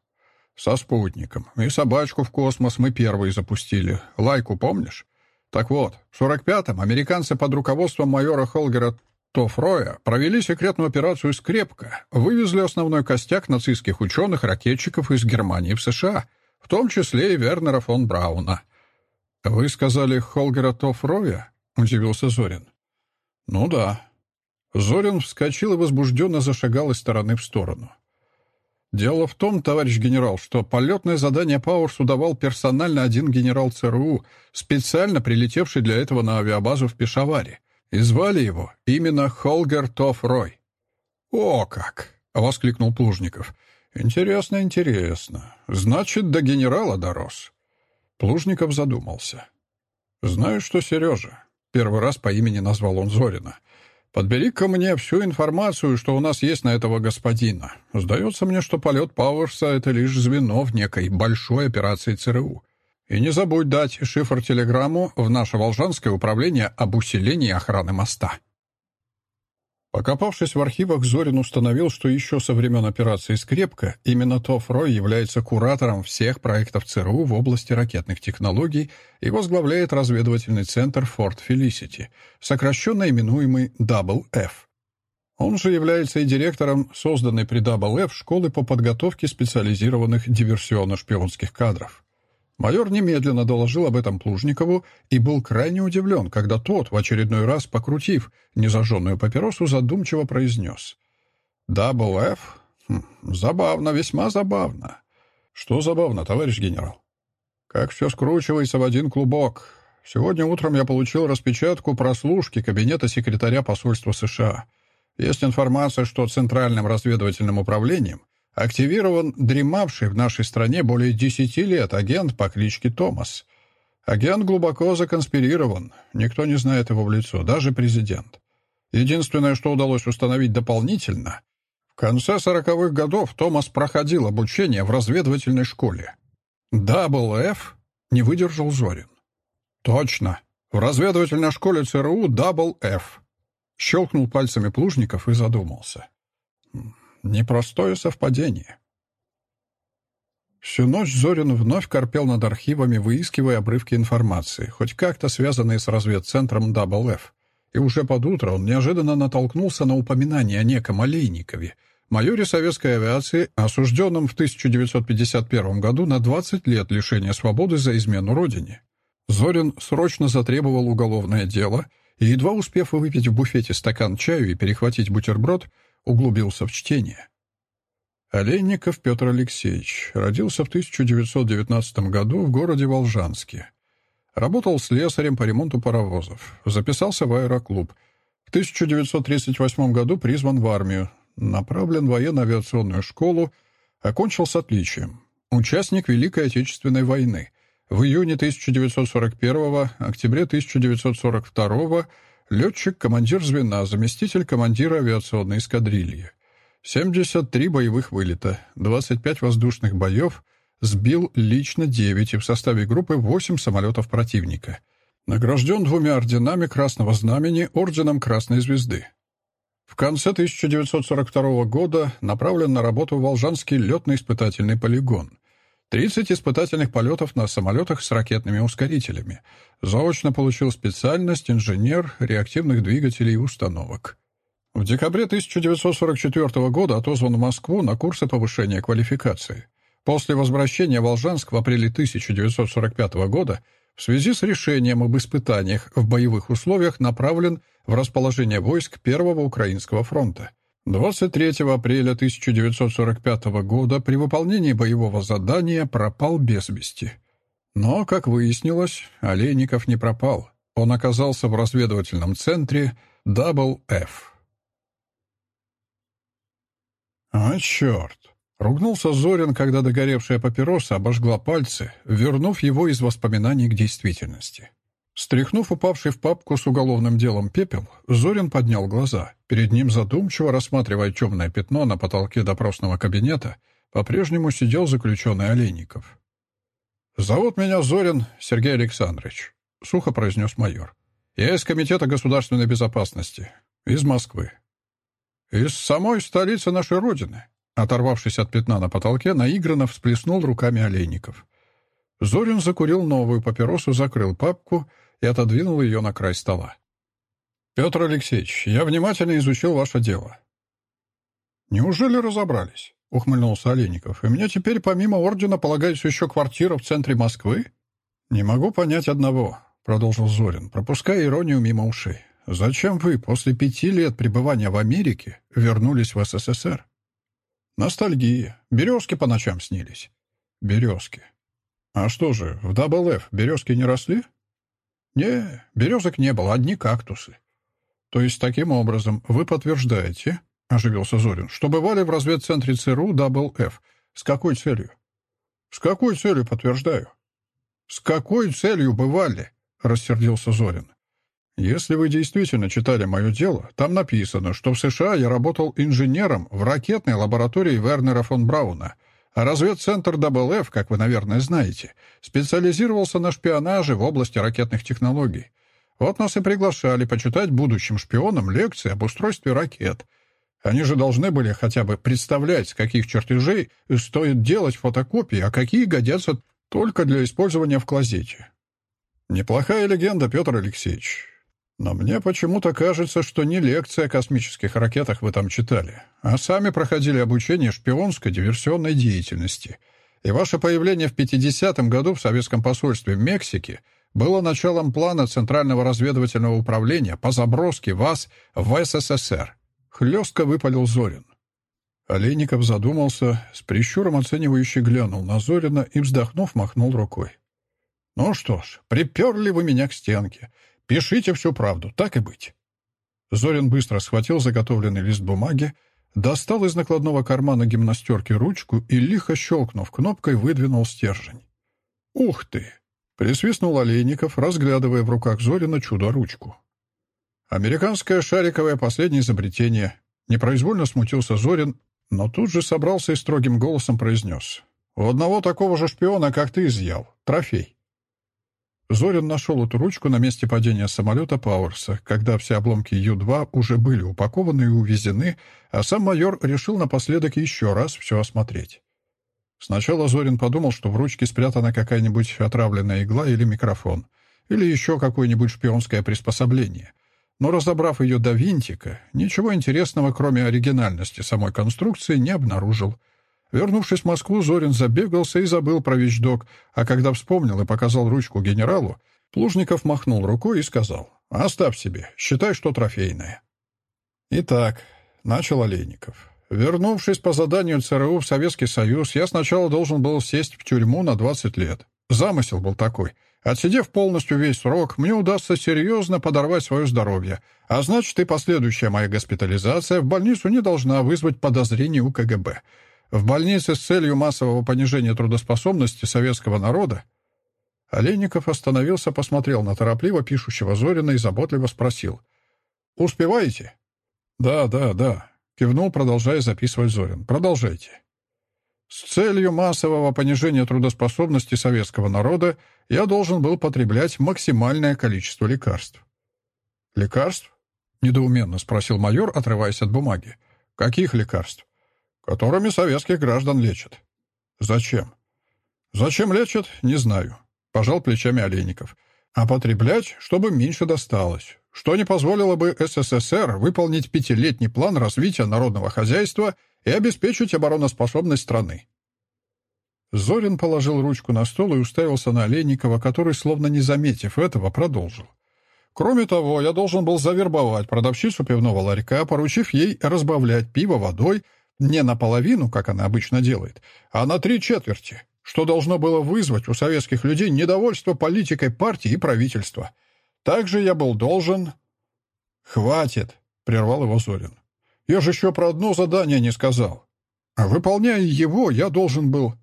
Со спутником. И собачку в космос мы первые запустили. Лайку помнишь? Так вот, в 45-м американцы под руководством майора Холгера Тофроя провели секретную операцию «Скрепка», вывезли основной костяк нацистских ученых-ракетчиков из Германии в США, в том числе и Вернера фон Брауна. «Вы сказали Холгера Тофроя?» — удивился Зорин. «Ну да». Зорин вскочил и возбужденно зашагал из стороны в сторону. «Дело в том, товарищ генерал, что полетное задание Пауэрсу давал персонально один генерал ЦРУ, специально прилетевший для этого на авиабазу в Пешаваре. И звали его именно Холгер Тофрой. «О как!» — воскликнул Плужников. «Интересно, интересно. Значит, до генерала дорос». Плужников задумался. «Знаешь что, Сережа?» Первый раз по имени назвал он Зорина. «Подбери-ка мне всю информацию, что у нас есть на этого господина. Сдается мне, что полет Пауэрса — это лишь звено в некой большой операции ЦРУ. И не забудь дать шифр-телеграмму в наше Волжанское управление об усилении охраны моста. Покопавшись в архивах, Зорин установил, что еще со времен операции «Скрепка» именно Тоф Рой является куратором всех проектов ЦРУ в области ракетных технологий и возглавляет разведывательный центр «Форт Фелисити», сокращенно именуемый WF. Он же является и директором созданной при WF школы по подготовке специализированных диверсионно-шпионских кадров. Майор немедленно доложил об этом Плужникову и был крайне удивлен, когда тот, в очередной раз покрутив незажженную папиросу, задумчиво произнес. «Double F? Хм, забавно, весьма забавно». «Что забавно, товарищ генерал?» «Как все скручивается в один клубок. Сегодня утром я получил распечатку прослушки кабинета секретаря посольства США. Есть информация, что Центральным разведывательным управлением активирован дремавший в нашей стране более десяти лет агент по кличке Томас. Агент глубоко законспирирован, никто не знает его в лицо, даже президент. Единственное, что удалось установить дополнительно, в конце сороковых годов Томас проходил обучение в разведывательной школе. «Дабл Ф?» — не выдержал Зорин. «Точно. В разведывательной школе ЦРУ Дабл Ф». Щелкнул пальцами Плужников и задумался. Непростое совпадение. Всю ночь Зорин вновь корпел над архивами, выискивая обрывки информации, хоть как-то связанные с разведцентром WF. И уже под утро он неожиданно натолкнулся на упоминание о неком Олейникове, майоре советской авиации, осужденном в 1951 году на 20 лет лишения свободы за измену родине. Зорин срочно затребовал уголовное дело и, едва успев выпить в буфете стакан чаю и перехватить бутерброд, углубился в чтение. Олейников Петр Алексеевич родился в 1919 году в городе Волжанске. Работал слесарем по ремонту паровозов. Записался в аэроклуб. В 1938 году призван в армию. Направлен в военно-авиационную школу. Окончил с отличием. Участник Великой Отечественной войны. В июне 1941 октябре 1942 летчик, командир звена, заместитель командира авиационной эскадрильи. 73 боевых вылета, 25 воздушных боев, сбил лично 9 и в составе группы 8 самолетов противника. Награжден двумя орденами Красного Знамени Орденом Красной Звезды. В конце 1942 года направлен на работу Волжанский летно-испытательный полигон. 30 испытательных полетов на самолетах с ракетными ускорителями. Заочно получил специальность инженер реактивных двигателей и установок. В декабре 1944 года отозван в Москву на курсы повышения квалификации. После возвращения в Волжанск в апреле 1945 года в связи с решением об испытаниях в боевых условиях направлен в расположение войск Первого Украинского фронта. 23 апреля 1945 года при выполнении боевого задания пропал без вести. Но, как выяснилось, Олейников не пропал. Он оказался в разведывательном центре Double F. «А, черт!» — ругнулся Зорин, когда догоревшая папироса обожгла пальцы, вернув его из воспоминаний к действительности. Стряхнув упавший в папку с уголовным делом пепел, Зорин поднял глаза. Перед ним, задумчиво рассматривая темное пятно на потолке допросного кабинета, по-прежнему сидел заключенный Олейников. «Зовут меня Зорин Сергей Александрович», — сухо произнес майор. «Я из Комитета государственной безопасности. Из Москвы. «Из самой столицы нашей Родины», — оторвавшись от пятна на потолке, наигранно всплеснул руками Олейников. Зорин закурил новую папиросу, закрыл папку и отодвинул ее на край стола. «Петр Алексеевич, я внимательно изучил ваше дело». «Неужели разобрались?» — ухмыльнулся Олейников. «И мне теперь помимо ордена полагается еще квартира в центре Москвы?» «Не могу понять одного», — продолжил Зорин, пропуская иронию мимо ушей. Зачем вы после пяти лет пребывания в Америке вернулись в СССР? Ностальгия. Березки по ночам снились. Березки. А что же, в ДБЛФ березки не росли? Не, березок не было, одни кактусы. То есть, таким образом, вы подтверждаете, — оживился Зорин, — что бывали в разведцентре ЦРУ ДБЛФ. С какой целью? С какой целью подтверждаю? С какой целью бывали? — рассердился Зорин. Если вы действительно читали мое дело, там написано, что в США я работал инженером в ракетной лаборатории Вернера фон Брауна, разведцентр ДБЛФ, как вы, наверное, знаете, специализировался на шпионаже в области ракетных технологий. Вот нас и приглашали почитать будущим шпионам лекции об устройстве ракет. Они же должны были хотя бы представлять, с каких чертежей стоит делать фотокопии, а какие годятся только для использования в клозете. Неплохая легенда, Петр Алексеевич. Но мне почему-то кажется, что не лекция о космических ракетах вы там читали, а сами проходили обучение шпионской диверсионной деятельности. И ваше появление в 50-м году в советском посольстве в Мексике было началом плана Центрального разведывательного управления по заброске вас в СССР. Хлестко выпалил Зорин. Олейников задумался, с прищуром оценивающе глянул на Зорина и, вздохнув, махнул рукой. «Ну что ж, приперли вы меня к стенке. Пишите всю правду, так и быть». Зорин быстро схватил заготовленный лист бумаги, достал из накладного кармана гимнастерки ручку и, лихо щелкнув кнопкой, выдвинул стержень. «Ух ты!» — присвистнул Олейников, разглядывая в руках Зорина чудо-ручку. «Американское шариковое последнее изобретение». Непроизвольно смутился Зорин, но тут же собрался и строгим голосом произнес. «У одного такого же шпиона, как ты, изъял. Трофей». Зорин нашел эту ручку на месте падения самолета Пауэрса, когда все обломки Ю-2 уже были упакованы и увезены, а сам майор решил напоследок еще раз все осмотреть. Сначала Зорин подумал, что в ручке спрятана какая-нибудь отравленная игла или микрофон, или еще какое-нибудь шпионское приспособление. Но разобрав ее до винтика, ничего интересного, кроме оригинальности самой конструкции, не обнаружил — Вернувшись в Москву, Зорин забегался и забыл про вещдок, а когда вспомнил и показал ручку генералу, Плужников махнул рукой и сказал, «Оставь себе, считай, что трофейное». «Итак», — начал Олейников, «вернувшись по заданию ЦРУ в Советский Союз, я сначала должен был сесть в тюрьму на 20 лет. Замысел был такой. Отсидев полностью весь срок, мне удастся серьезно подорвать свое здоровье, а значит и последующая моя госпитализация в больницу не должна вызвать подозрений у КГБ». В больнице с целью массового понижения трудоспособности советского народа Олейников остановился, посмотрел на торопливо пишущего Зорина и заботливо спросил. «Успеваете?» «Да, да, да», — кивнул, продолжая записывать Зорин. «Продолжайте». С целью массового понижения трудоспособности советского народа я должен был потреблять максимальное количество лекарств. «Лекарств?» — недоуменно спросил майор, отрываясь от бумаги. «Каких лекарств?» «Которыми советских граждан лечат». «Зачем?» «Зачем лечат? Не знаю», — пожал плечами Олейников. «А потреблять, чтобы меньше досталось, что не позволило бы СССР выполнить пятилетний план развития народного хозяйства и обеспечить обороноспособность страны». Зорин положил ручку на стол и уставился на Олейникова, который, словно не заметив этого, продолжил. Кроме того, я должен был завербовать продавщицу пивного ларька, поручив ей разбавлять пиво водой не наполовину, как она обычно делает, а на три четверти, что должно было вызвать у советских людей недовольство политикой партии и правительства. Также я был должен... «Хватит!» — прервал его Зорин. «Я же еще про одно задание не сказал. Выполняя его, я должен был...»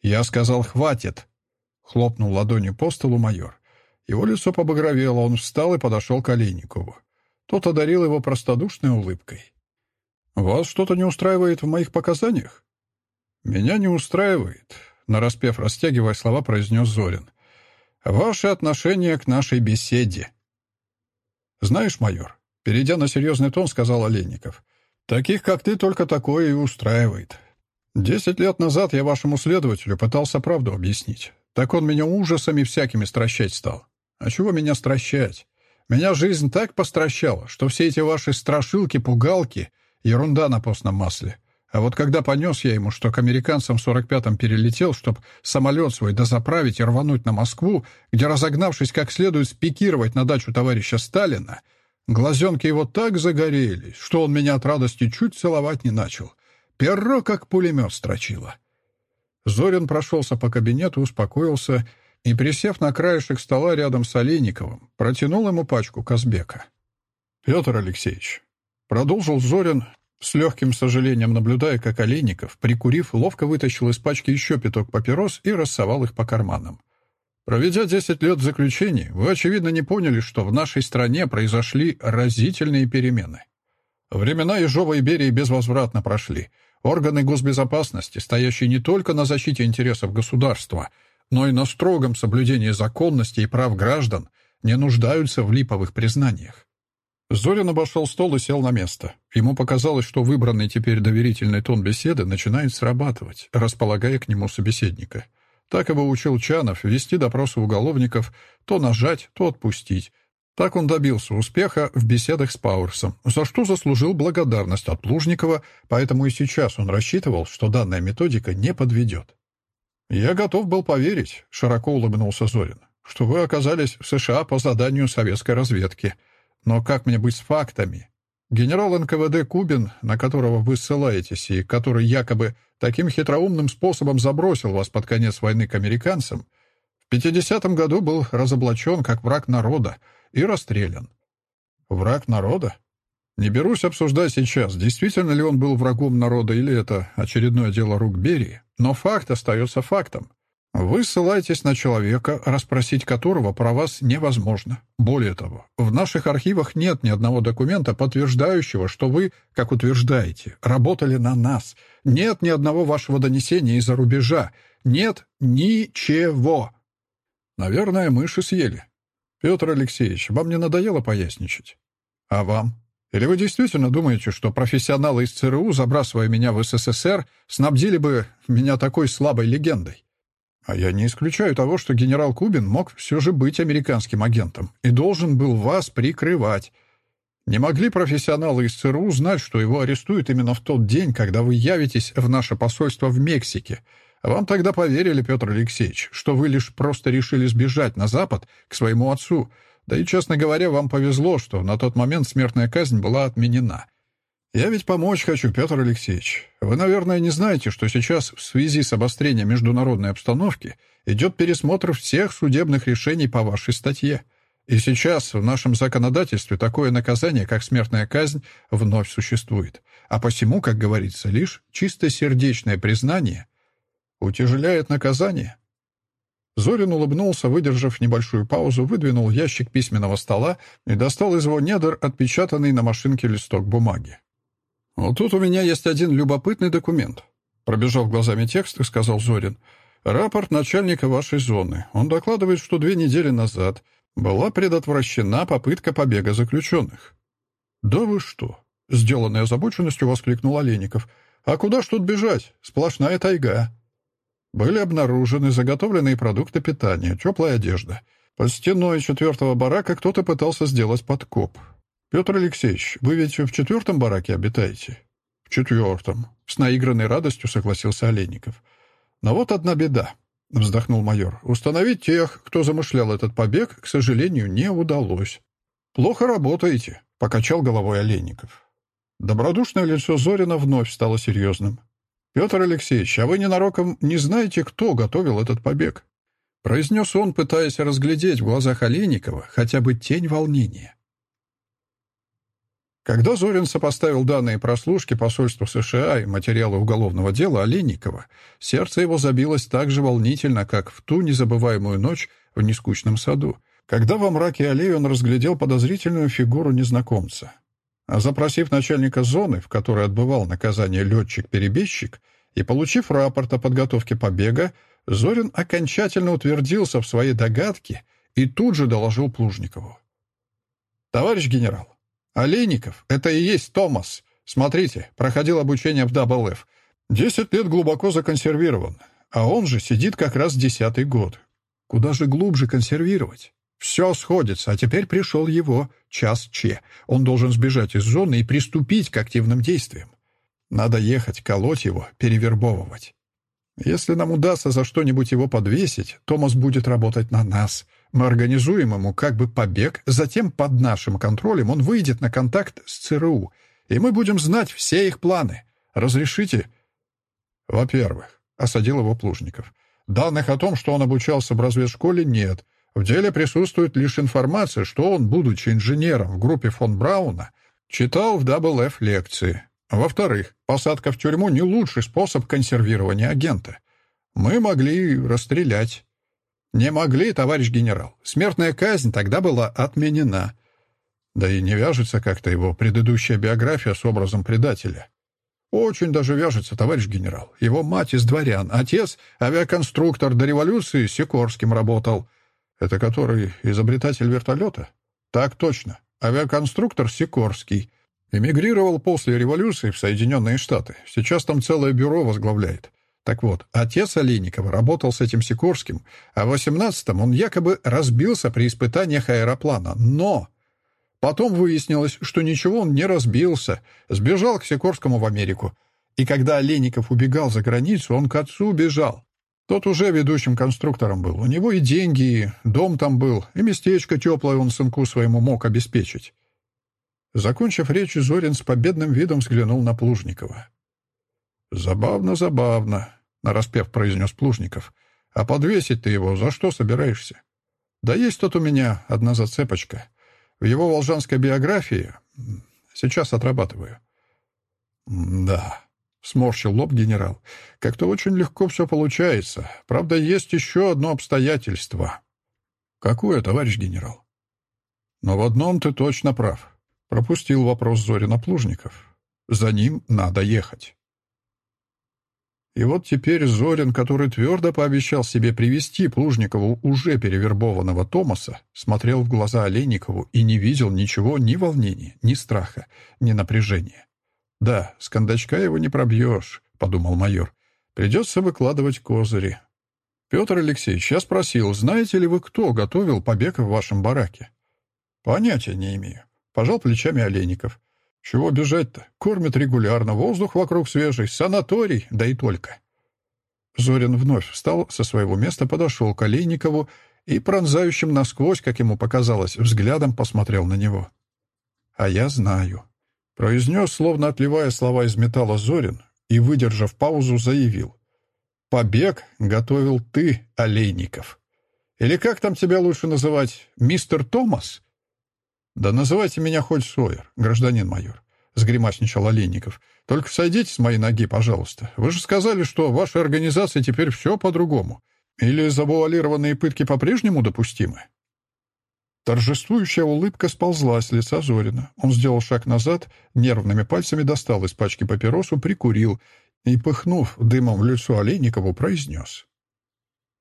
«Я сказал, хватит!» — хлопнул ладонью по столу майор. Его лицо побагровело, он встал и подошел к Олейникову. Тот одарил его простодушной улыбкой. «Вас что-то не устраивает в моих показаниях?» «Меня не устраивает», — нараспев растягивая слова, произнес Зорин. «Ваше отношение к нашей беседе». «Знаешь, майор», — перейдя на серьезный тон, сказал Олейников, «таких, как ты, только такое и устраивает. Десять лет назад я вашему следователю пытался правду объяснить. Так он меня ужасами всякими стращать стал. А чего меня стращать? Меня жизнь так постращала, что все эти ваши страшилки-пугалки — ерунда на постном масле. А вот когда понес я ему, что к американцам в 45-м перелетел, чтоб самолет свой дозаправить и рвануть на Москву, где, разогнавшись как следует, спикировать на дачу товарища Сталина, глазенки его так загорелись, что он меня от радости чуть целовать не начал. Перо как пулемет строчило. Зорин прошелся по кабинету, успокоился и, присев на краешек стола рядом с Олейниковым, протянул ему пачку Казбека. «Петр Алексеевич», — продолжил Зорин, с легким сожалением наблюдая, как Олейников, прикурив, ловко вытащил из пачки еще пяток папирос и рассовал их по карманам. Проведя десять лет в заключении, вы, очевидно, не поняли, что в нашей стране произошли разительные перемены. Времена Ежова и Берии безвозвратно прошли. Органы госбезопасности, стоящие не только на защите интересов государства — но и на строгом соблюдении законности и прав граждан не нуждаются в липовых признаниях. Зорин обошел стол и сел на место. Ему показалось, что выбранный теперь доверительный тон беседы начинает срабатывать, располагая к нему собеседника. Так его учил Чанов вести допросы уголовников, то нажать, то отпустить. Так он добился успеха в беседах с Пауэрсом, за что заслужил благодарность от Плужникова, поэтому и сейчас он рассчитывал, что данная методика не подведет. «Я готов был поверить», — широко улыбнулся Зорин, «что вы оказались в США по заданию советской разведки. Но как мне быть с фактами? Генерал НКВД Кубин, на которого вы ссылаетесь и который якобы таким хитроумным способом забросил вас под конец войны к американцам, в 50-м году был разоблачен как враг народа и расстрелян. Враг народа? Не берусь обсуждать сейчас, действительно ли он был врагом народа или это очередное дело рук Берии. Но факт остается фактом. Вы ссылаетесь на человека, расспросить которого про вас невозможно. Более того, в наших архивах нет ни одного документа, подтверждающего, что вы, как утверждаете, работали на нас. Нет ни одного вашего донесения из-за рубежа. Нет ничего. Наверное, мыши съели. Петр Алексеевич, вам не надоело поясничать? А вам? Или вы действительно думаете, что профессионалы из ЦРУ, забрасывая меня в СССР, снабдили бы меня такой слабой легендой? А я не исключаю того, что генерал Кубин мог все же быть американским агентом и должен был вас прикрывать. Не могли профессионалы из ЦРУ знать, что его арестуют именно в тот день, когда вы явитесь в наше посольство в Мексике. Вам тогда поверили, Петр Алексеевич, что вы лишь просто решили сбежать на Запад к своему отцу — да и, честно говоря, вам повезло, что на тот момент смертная казнь была отменена. Я ведь помочь хочу, Петр Алексеевич. Вы, наверное, не знаете, что сейчас в связи с обострением международной обстановки идет пересмотр всех судебных решений по вашей статье. И сейчас в нашем законодательстве такое наказание, как смертная казнь, вновь существует. А посему, как говорится, лишь чистосердечное признание утяжеляет наказание. Зорин улыбнулся, выдержав небольшую паузу, выдвинул ящик письменного стола и достал из его недр отпечатанный на машинке листок бумаги. «Вот тут у меня есть один любопытный документ», — Пробежал глазами текст и сказал Зорин. «Рапорт начальника вашей зоны. Он докладывает, что две недели назад была предотвращена попытка побега заключенных». «Да вы что?» — сделанной озабоченностью воскликнул Олейников. «А куда ж тут бежать? Сплошная тайга». Были обнаружены заготовленные продукты питания, теплая одежда. Под стеной четвертого барака кто-то пытался сделать подкоп. «Петр Алексеевич, вы ведь в четвертом бараке обитаете?» «В четвертом», — с наигранной радостью согласился Олейников. «Но вот одна беда», — вздохнул майор. «Установить тех, кто замышлял этот побег, к сожалению, не удалось». «Плохо работаете», — покачал головой Олейников. Добродушное лицо Зорина вновь стало серьезным. «Петр Алексеевич, а вы ненароком не знаете, кто готовил этот побег?» Произнес он, пытаясь разглядеть в глазах Олейникова хотя бы тень волнения. Когда Зорин сопоставил данные прослушки посольства США и материалы уголовного дела Олейникова, сердце его забилось так же волнительно, как в ту незабываемую ночь в нескучном саду, когда во мраке аллеи он разглядел подозрительную фигуру незнакомца. А запросив начальника зоны, в которой отбывал наказание летчик-перебежчик, и получив рапорт о подготовке побега, Зорин окончательно утвердился в своей догадке и тут же доложил Плужникову. «Товарищ генерал, Олейников — это и есть Томас. Смотрите, проходил обучение в ДАБЛФ. Десять лет глубоко законсервирован, а он же сидит как раз десятый год. Куда же глубже консервировать? Все сходится, а теперь пришел его час Че. Он должен сбежать из зоны и приступить к активным действиям. Надо ехать, колоть его, перевербовывать. Если нам удастся за что-нибудь его подвесить, Томас будет работать на нас. Мы организуем ему как бы побег, затем под нашим контролем он выйдет на контакт с ЦРУ, и мы будем знать все их планы. Разрешите? Во-первых, осадил его Плужников. Данных о том, что он обучался в разведшколе, нет. В деле присутствует лишь информация, что он, будучи инженером в группе фон Брауна, читал в WF лекции. Во-вторых, посадка в тюрьму не лучший способ консервирования агента. Мы могли расстрелять. Не могли, товарищ генерал. Смертная казнь тогда была отменена. Да и не вяжется как-то его предыдущая биография с образом предателя. Очень даже вяжется, товарищ генерал. Его мать из дворян, отец — авиаконструктор до революции, Сикорским работал. Это который изобретатель вертолета? Так точно. Авиаконструктор Сикорский. Эмигрировал после революции в Соединенные Штаты. Сейчас там целое бюро возглавляет. Так вот, отец Олейникова работал с этим Сикорским, а в 18-м он якобы разбился при испытаниях аэроплана. Но потом выяснилось, что ничего он не разбился, сбежал к Сикорскому в Америку. И когда Олейников убегал за границу, он к отцу бежал. Тот уже ведущим конструктором был. У него и деньги, и дом там был, и местечко теплое он сынку своему мог обеспечить. Закончив речь, Зорин с победным видом взглянул на Плужникова. «Забавно, забавно», — нараспев произнес Плужников. «А подвесить ты его за что собираешься?» «Да есть тут у меня одна зацепочка. В его волжанской биографии сейчас отрабатываю». «Да», — сморщил лоб генерал. «Как-то очень легко все получается. Правда, есть еще одно обстоятельство». «Какое, товарищ генерал?» «Но в одном ты точно прав. Пропустил вопрос Зорина Плужников. За ним надо ехать. И вот теперь Зорин, который твердо пообещал себе привести Плужникову уже перевербованного Томаса, смотрел в глаза Олейникову и не видел ничего ни волнения, ни страха, ни напряжения. «Да, с кондачка его не пробьешь», — подумал майор. «Придется выкладывать козыри». «Петр Алексеевич, я спросил, знаете ли вы, кто готовил побег в вашем бараке?» «Понятия не имею. Пожал плечами Олейников. Чего бежать-то? Кормят регулярно, воздух вокруг свежий, санаторий, да и только. Зорин вновь встал со своего места, подошел к Олейникову и пронзающим насквозь, как ему показалось, взглядом посмотрел на него. «А я знаю», — произнес, словно отливая слова из металла Зорин, и, выдержав паузу, заявил. «Побег готовил ты, Олейников. Или как там тебя лучше называть, мистер Томас?» «Да называйте меня хоть Сойер, гражданин майор», — сгримасничал Олейников. «Только сойдите с моей ноги, пожалуйста. Вы же сказали, что в вашей организации теперь все по-другому. Или завуалированные пытки по-прежнему допустимы?» Торжествующая улыбка сползла с лица Зорина. Он сделал шаг назад, нервными пальцами достал из пачки папиросу, прикурил и, пыхнув дымом в лицо Олейникову, произнес.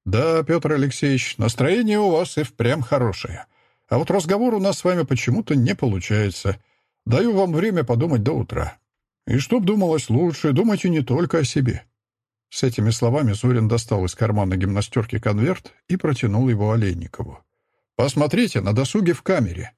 «Да, Петр Алексеевич, настроение у вас и впрямь хорошее. А вот разговор у нас с вами почему-то не получается. Даю вам время подумать до утра. И чтоб думалось лучше, думайте не только о себе». С этими словами Зорин достал из кармана гимнастерки конверт и протянул его Олейникову. «Посмотрите на досуге в камере.